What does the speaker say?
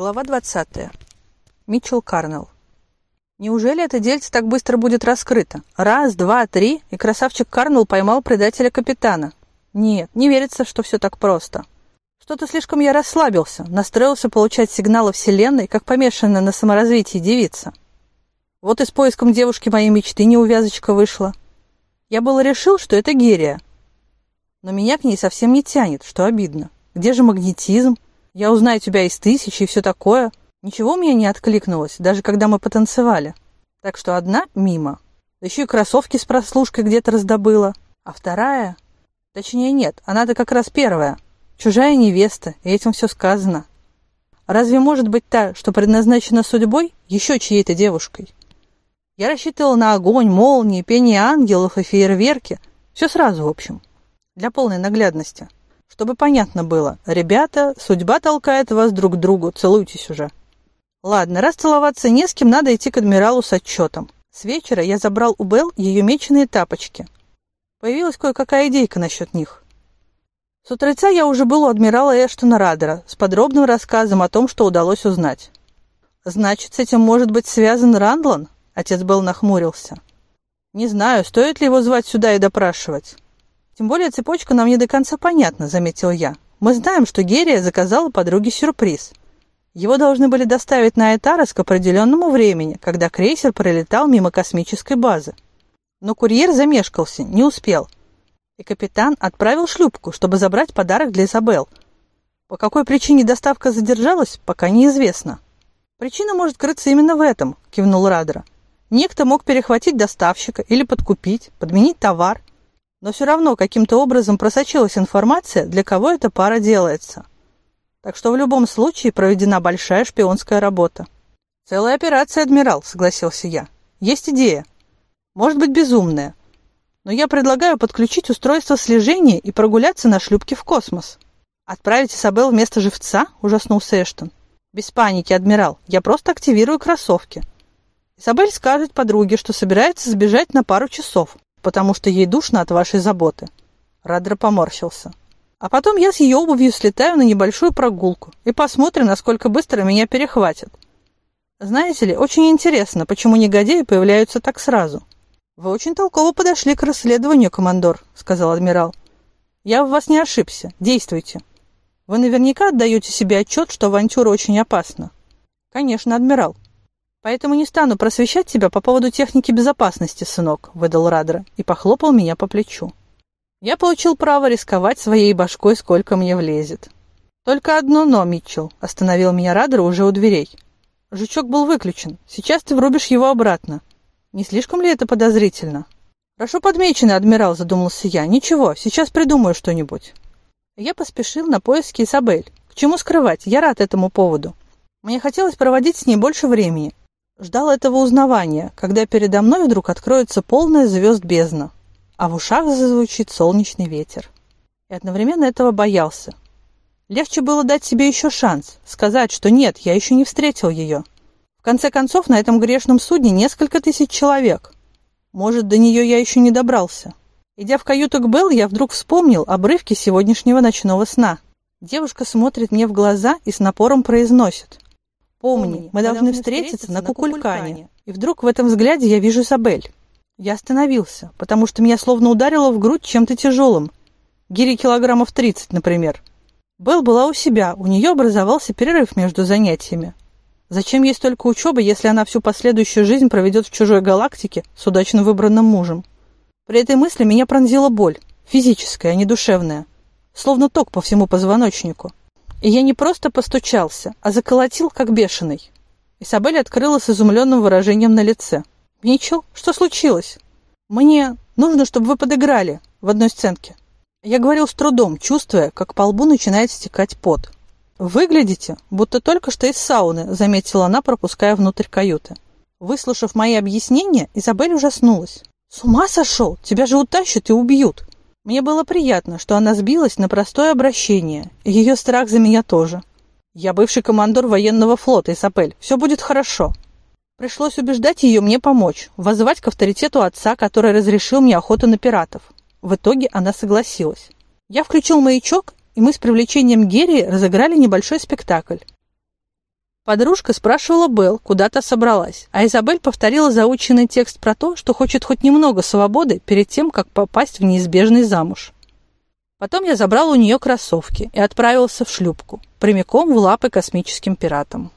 Глава 20. Митчелл Карнелл. Неужели это дельце так быстро будет раскрыто? Раз, два, три, и красавчик Карнелл поймал предателя капитана. Нет, не верится, что все так просто. Что-то слишком я расслабился, настроился получать сигналы Вселенной, как помешанная на саморазвитии девица. Вот и с поиском девушки моей мечты неувязочка вышла. Я было решил, что это Герия. Но меня к ней совсем не тянет, что обидно. Где же магнетизм? Я узнаю тебя из тысячи и все такое. Ничего у меня не откликнулось, даже когда мы потанцевали. Так что одна мимо. Еще и кроссовки с прослушкой где-то раздобыла. А вторая... Точнее, нет, она-то как раз первая. Чужая невеста, и этим все сказано. Разве может быть та, что предназначена судьбой, еще чьей-то девушкой? Я рассчитывал на огонь, молнии, пение ангелов и фейерверки. Все сразу, в общем. Для полной наглядности. Чтобы понятно было, ребята, судьба толкает вас друг к другу, целуйтесь уже. Ладно, раз целоваться не с кем, надо идти к адмиралу с отчетом. С вечера я забрал у Белл ее меченые тапочки. Появилась кое-какая идейка насчет них. С утреца я уже был у адмирала Эштона Радера с подробным рассказом о том, что удалось узнать. «Значит, с этим может быть связан Рандлан?» Отец Белл нахмурился. «Не знаю, стоит ли его звать сюда и допрашивать. Тем более цепочка нам не до конца понятна, заметил я. Мы знаем, что Герия заказала подруге сюрприз. Его должны были доставить на Этарос к определенному времени, когда крейсер пролетал мимо космической базы. Но курьер замешкался, не успел. И капитан отправил шлюпку, чтобы забрать подарок для Изабел. По какой причине доставка задержалась, пока неизвестно. Причина может крыться именно в этом, кивнул Радера. Некто мог перехватить доставщика или подкупить, подменить товар, но все равно каким-то образом просочилась информация, для кого эта пара делается. Так что в любом случае проведена большая шпионская работа. «Целая операция, адмирал», — согласился я. «Есть идея. Может быть, безумная. Но я предлагаю подключить устройство слежения и прогуляться на шлюпке в космос». «Отправить Изабел вместо живца?» — ужаснулся Эштон. «Без паники, адмирал. Я просто активирую кроссовки». Изабель скажет подруге, что собирается сбежать на пару часов потому что ей душно от вашей заботы». Радра поморщился. «А потом я с ее обувью слетаю на небольшую прогулку и посмотрим, насколько быстро меня перехватят. Знаете ли, очень интересно, почему негодяи появляются так сразу». «Вы очень толково подошли к расследованию, командор», — сказал адмирал. «Я в вас не ошибся. Действуйте. Вы наверняка отдаете себе отчет, что авантюра очень опасна». «Конечно, адмирал. Поэтому не стану просвещать тебя по поводу техники безопасности, сынок, выдал Радра и похлопал меня по плечу. Я получил право рисковать своей башкой, сколько мне влезет. Только одно «но», Митчелл, остановил меня Радра уже у дверей. Жучок был выключен. Сейчас ты врубишь его обратно. Не слишком ли это подозрительно? Хорошо подмечено, адмирал, задумался я. Ничего, сейчас придумаю что-нибудь. Я поспешил на поиски Изабель. К чему скрывать? Я рад этому поводу. Мне хотелось проводить с ней больше времени, Ждал этого узнавания, когда передо мной вдруг откроется полная звезд бездна, а в ушах зазвучит солнечный ветер. И одновременно этого боялся. Легче было дать себе еще шанс, сказать, что нет, я еще не встретил ее. В конце концов, на этом грешном судне несколько тысяч человек. Может, до нее я еще не добрался. Идя в каюту к Белл, я вдруг вспомнил обрывки сегодняшнего ночного сна. Девушка смотрит мне в глаза и с напором произносит. Помни, мы должны встретиться на Кукулькане. И вдруг в этом взгляде я вижу Сабель. Я остановился, потому что меня словно ударило в грудь чем-то тяжелым. Гири килограммов 30, например. Белл была у себя, у нее образовался перерыв между занятиями. Зачем ей столько учебы, если она всю последующую жизнь проведет в чужой галактике с удачно выбранным мужем? При этой мысли меня пронзила боль, физическая, а не душевная, словно ток по всему позвоночнику. И я не просто постучался, а заколотил, как бешеный. Isabель открыла с изумленным выражением на лице. «Митчелл, что случилось?» «Мне нужно, чтобы вы подыграли в одной сценке». Я говорил с трудом, чувствуя, как по лбу начинает стекать пот. «Выглядите, будто только что из сауны», — заметила она, пропуская внутрь каюты. Выслушав мои объяснения, Изабель ужаснулась. «С ума сошел? Тебя же утащат и убьют!» Мне было приятно, что она сбилась на простое обращение, ее страх за меня тоже. Я бывший командор военного флота, Исапель, все будет хорошо. Пришлось убеждать ее мне помочь, воззвать к авторитету отца, который разрешил мне охоту на пиратов. В итоге она согласилась. Я включил маячок, и мы с привлечением Герри разыграли небольшой спектакль. Подружка спрашивала Белл, куда та собралась, а Изабель повторила заученный текст про то, что хочет хоть немного свободы перед тем, как попасть в неизбежный замуж. Потом я забрал у нее кроссовки и отправился в шлюпку, прямиком в лапы космическим пиратам.